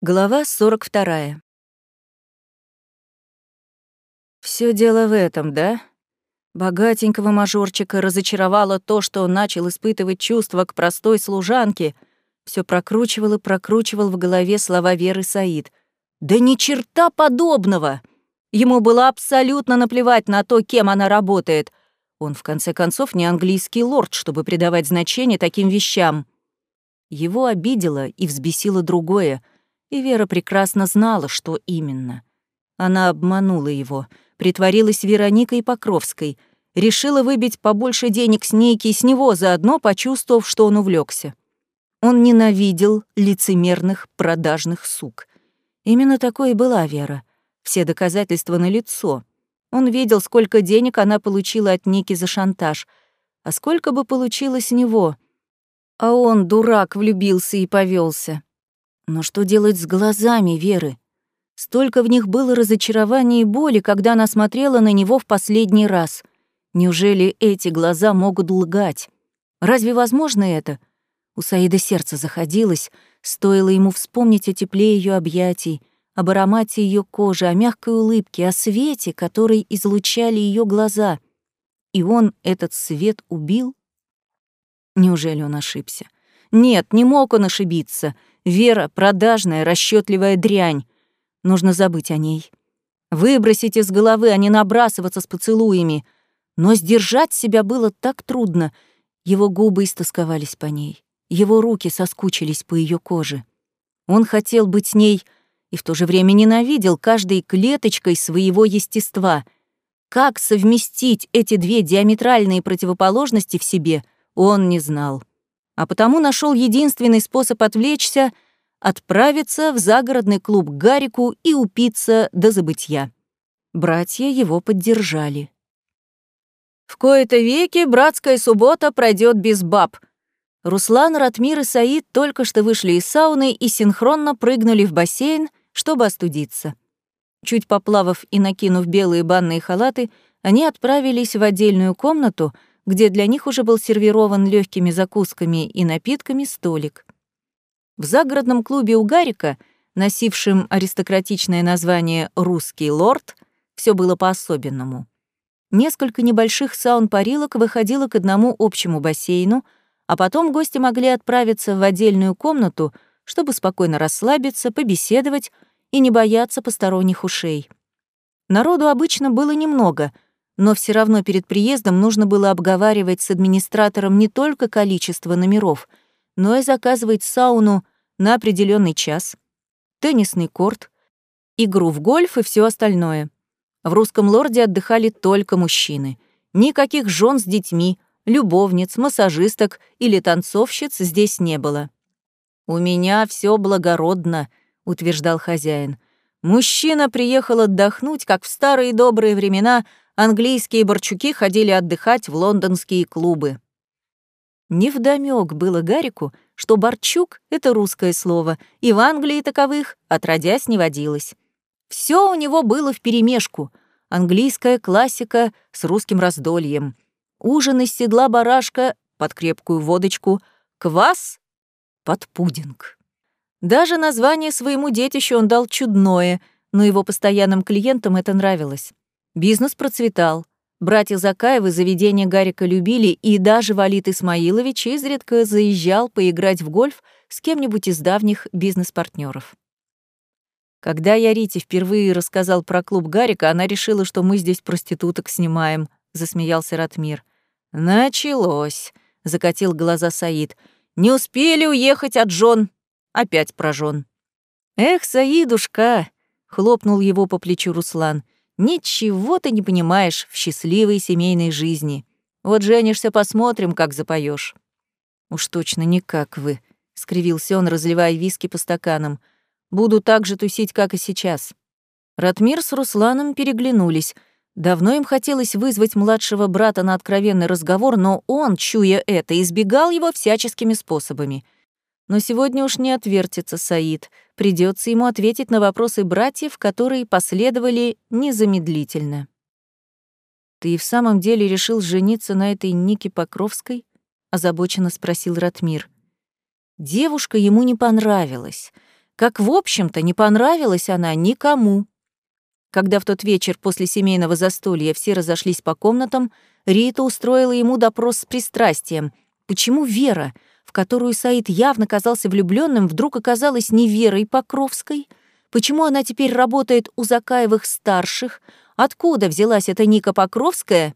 Глава 42. Все дело в этом, да? Богатенького мажорчика разочаровало то, что он начал испытывать чувства к простой служанке. Все прокручивал и прокручивал в голове слова Веры Саид. Да ни черта подобного! Ему было абсолютно наплевать на то, кем она работает. Он, в конце концов, не английский лорд, чтобы придавать значение таким вещам. Его обидело и взбесило другое — и Вера прекрасно знала, что именно. Она обманула его, притворилась Вероникой Покровской, решила выбить побольше денег с Нейки и с него, заодно почувствовав, что он увлекся. Он ненавидел лицемерных продажных сук. Именно такой и была Вера. Все доказательства налицо. Он видел, сколько денег она получила от Ники за шантаж, а сколько бы получилось с него. А он, дурак, влюбился и повелся. Но что делать с глазами Веры? Столько в них было разочарования и боли, когда она смотрела на него в последний раз. Неужели эти глаза могут лгать? Разве возможно это? У Саида сердце заходилось, стоило ему вспомнить о тепле ее объятий, об аромате ее кожи, о мягкой улыбке, о свете, который излучали ее глаза. И он этот свет убил? Неужели он ошибся? Нет, не мог он ошибиться — Вера — продажная, расчетливая дрянь. Нужно забыть о ней. Выбросить из головы, а не набрасываться с поцелуями. Но сдержать себя было так трудно. Его губы истосковались по ней. Его руки соскучились по ее коже. Он хотел быть с ней и в то же время ненавидел каждой клеточкой своего естества. Как совместить эти две диаметральные противоположности в себе, он не знал а потому нашел единственный способ отвлечься — отправиться в загородный клуб Гарику и упиться до забытья. Братья его поддержали. В кои-то веки братская суббота пройдет без баб. Руслан, Ратмир и Саид только что вышли из сауны и синхронно прыгнули в бассейн, чтобы остудиться. Чуть поплавав и накинув белые банные халаты, они отправились в отдельную комнату — где для них уже был сервирован легкими закусками и напитками столик. В загородном клубе у Гарика, носившем аристократичное название «Русский лорд», все было по-особенному. Несколько небольших саун-парилок выходило к одному общему бассейну, а потом гости могли отправиться в отдельную комнату, чтобы спокойно расслабиться, побеседовать и не бояться посторонних ушей. Народу обычно было немного — но все равно перед приездом нужно было обговаривать с администратором не только количество номеров, но и заказывать сауну на определенный час, теннисный корт, игру в гольф и все остальное. В русском лорде отдыхали только мужчины. Никаких жен с детьми, любовниц, массажисток или танцовщиц здесь не было. «У меня все благородно», — утверждал хозяин. «Мужчина приехал отдохнуть, как в старые добрые времена английские борчуки ходили отдыхать в лондонские клубы. Невдомёк было Гарику, что борчук — это русское слово, и в Англии таковых отродясь не водилось. Все у него было вперемешку. Английская классика с русским раздольем. Ужин из седла барашка под крепкую водочку, квас под пудинг. Даже название своему детищу он дал чудное, но его постоянным клиентам это нравилось. Бизнес процветал. Братья Закаевы заведения Гарика любили, и даже Валит Исмаилович изредка заезжал поиграть в гольф с кем-нибудь из давних бизнес-партнеров. Когда я Рите впервые рассказал про клуб Гарика, она решила, что мы здесь проституток снимаем, засмеялся Ратмир. Началось, закатил глаза Саид. Не успели уехать от жен. Опять про. Эх, Саидушка, хлопнул его по плечу Руслан. Ничего ты не понимаешь в счастливой семейной жизни. Вот женишься, посмотрим, как запоешь. Уж точно не как вы, скривился он, разливая виски по стаканам. Буду так же тусить, как и сейчас. Ратмир с Русланом переглянулись. Давно им хотелось вызвать младшего брата на откровенный разговор, но он, чуя это, избегал его всяческими способами — но сегодня уж не отвертится Саид. Придется ему ответить на вопросы братьев, которые последовали незамедлительно. «Ты в самом деле решил жениться на этой Нике Покровской?» — озабоченно спросил Ратмир. Девушка ему не понравилась. как, в общем-то, не понравилась она никому. Когда в тот вечер после семейного застолья все разошлись по комнатам, Рита устроила ему допрос с пристрастием. Почему Вера, в которую Саид явно казался влюбленным, вдруг оказалась не Верой Покровской? Почему она теперь работает у Закаевых-старших? Откуда взялась эта Ника Покровская?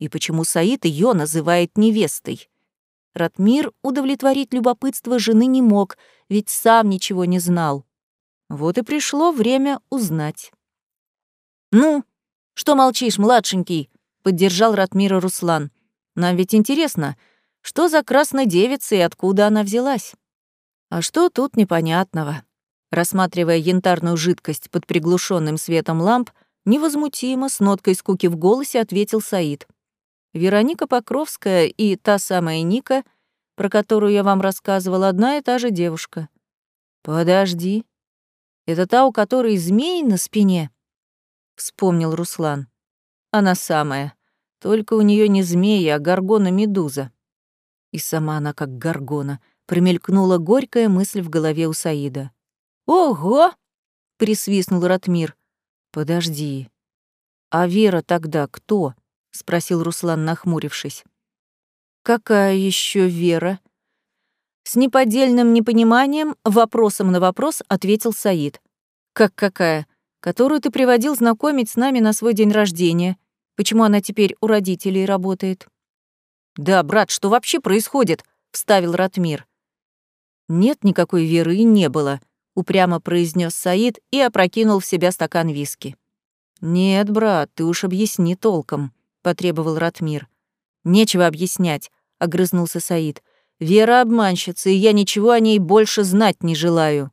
И почему Саид ее называет невестой? Ратмир удовлетворить любопытство жены не мог, ведь сам ничего не знал. Вот и пришло время узнать. «Ну, что молчишь, младшенький?» — поддержал Ратмира Руслан. «Нам ведь интересно, что за красная девица и откуда она взялась?» «А что тут непонятного?» Рассматривая янтарную жидкость под приглушенным светом ламп, невозмутимо, с ноткой скуки в голосе ответил Саид. «Вероника Покровская и та самая Ника, про которую я вам рассказывал, одна и та же девушка». «Подожди. Это та, у которой змей на спине?» — вспомнил Руслан. «Она самая. Только у нее не змея, а горгона-медуза». И сама она как горгона. Промелькнула горькая мысль в голове у Саида. «Ого!» — присвистнул Ратмир. «Подожди. А Вера тогда кто?» — спросил Руслан, нахмурившись. «Какая еще Вера?» С неподдельным непониманием, вопросом на вопрос ответил Саид. «Как какая? которую ты приводил знакомить с нами на свой день рождения. Почему она теперь у родителей работает?» «Да, брат, что вообще происходит?» — вставил Ратмир. «Нет никакой веры и не было», — упрямо произнес Саид и опрокинул в себя стакан виски. «Нет, брат, ты уж объясни толком», — потребовал Ратмир. «Нечего объяснять», — огрызнулся Саид. «Вера обманщица, и я ничего о ней больше знать не желаю».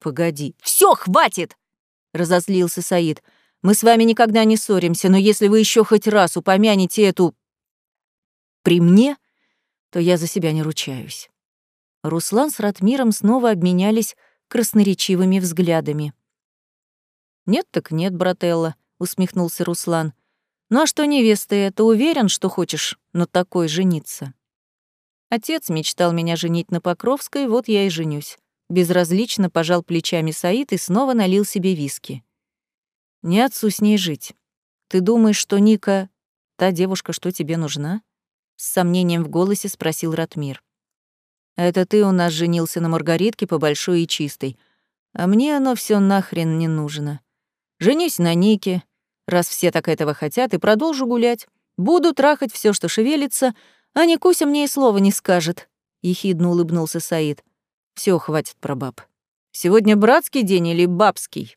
«Погоди». Все, хватит!» разозлился Саид. Мы с вами никогда не ссоримся, но если вы еще хоть раз упомянете эту при мне, то я за себя не ручаюсь. Руслан с Ратмиром снова обменялись красноречивыми взглядами. «Нет так нет, брателла», — усмехнулся Руслан. «Ну а что невеста это, уверен, что хочешь на такой жениться?» Отец мечтал меня женить на Покровской, вот я и женюсь. Безразлично пожал плечами Саид и снова налил себе виски. «Не отцу с ней жить. Ты думаешь, что Ника — та девушка, что тебе нужна?» С сомнением в голосе спросил Ратмир. «Это ты у нас женился на Маргаритке по большой и чистой, а мне оно все нахрен не нужно. Женюсь на Нике, раз все так этого хотят, и продолжу гулять. Буду трахать все, что шевелится, а Никуся мне и слова не скажет», — ехидно улыбнулся Саид. Все, хватит про баб. Сегодня братский день или бабский?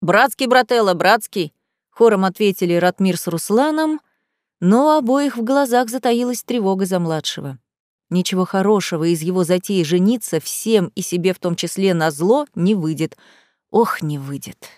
Братский, брателла, братский, хором ответили Ратмир с Русланом, но у обоих в глазах затаилась тревога за младшего. Ничего хорошего из его затеи жениться всем и себе в том числе на зло не выйдет. Ох, не выйдет.